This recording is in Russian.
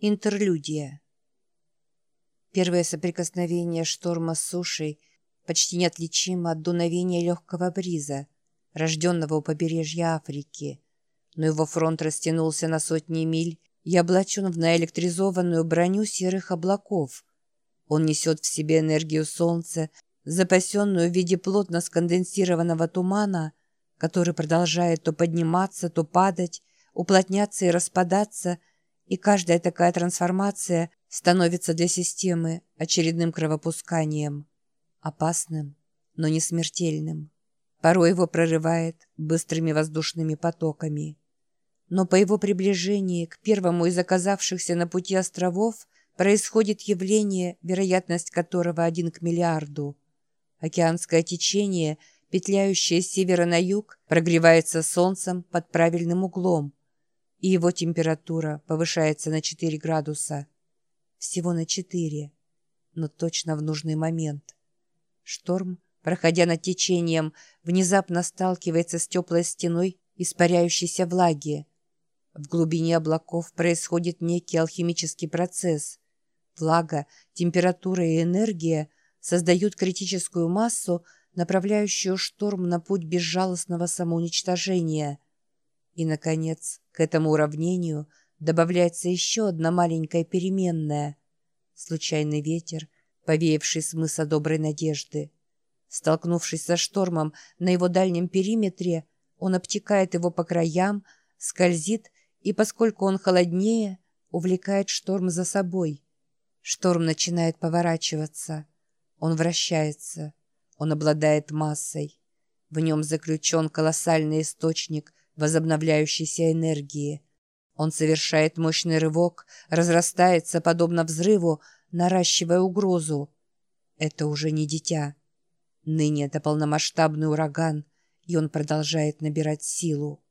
Интерлюдия. Первое соприкосновение шторма с сушей почти неотличимо от дуновения легкого бриза, рожденного у побережья Африки. Но его фронт растянулся на сотни миль и облачен в наэлектризованную броню серых облаков. Он несет в себе энергию солнца, запасенную в виде плотно сконденсированного тумана, который продолжает то подниматься, то падать, уплотняться и распадаться – и каждая такая трансформация становится для системы очередным кровопусканием. Опасным, но не смертельным. Порой его прорывает быстрыми воздушными потоками. Но по его приближении к первому из оказавшихся на пути островов происходит явление, вероятность которого один к миллиарду. Океанское течение, петляющее с севера на юг, прогревается солнцем под правильным углом – и его температура повышается на 4 градуса. Всего на 4, но точно в нужный момент. Шторм, проходя над течением, внезапно сталкивается с теплой стеной испаряющейся влаги. В глубине облаков происходит некий алхимический процесс. Влага, температура и энергия создают критическую массу, направляющую шторм на путь безжалостного самоуничтожения – и, наконец, к этому уравнению добавляется еще одна маленькая переменная – случайный ветер, повеявший с мыса доброй надежды. Столкнувшись со штормом на его дальнем периметре, он обтекает его по краям, скользит и, поскольку он холоднее, увлекает шторм за собой. Шторм начинает поворачиваться. Он вращается. Он обладает массой. В нем заключен колоссальный источник – возобновляющейся энергии. Он совершает мощный рывок, разрастается, подобно взрыву, наращивая угрозу. Это уже не дитя. Ныне это полномасштабный ураган, и он продолжает набирать силу.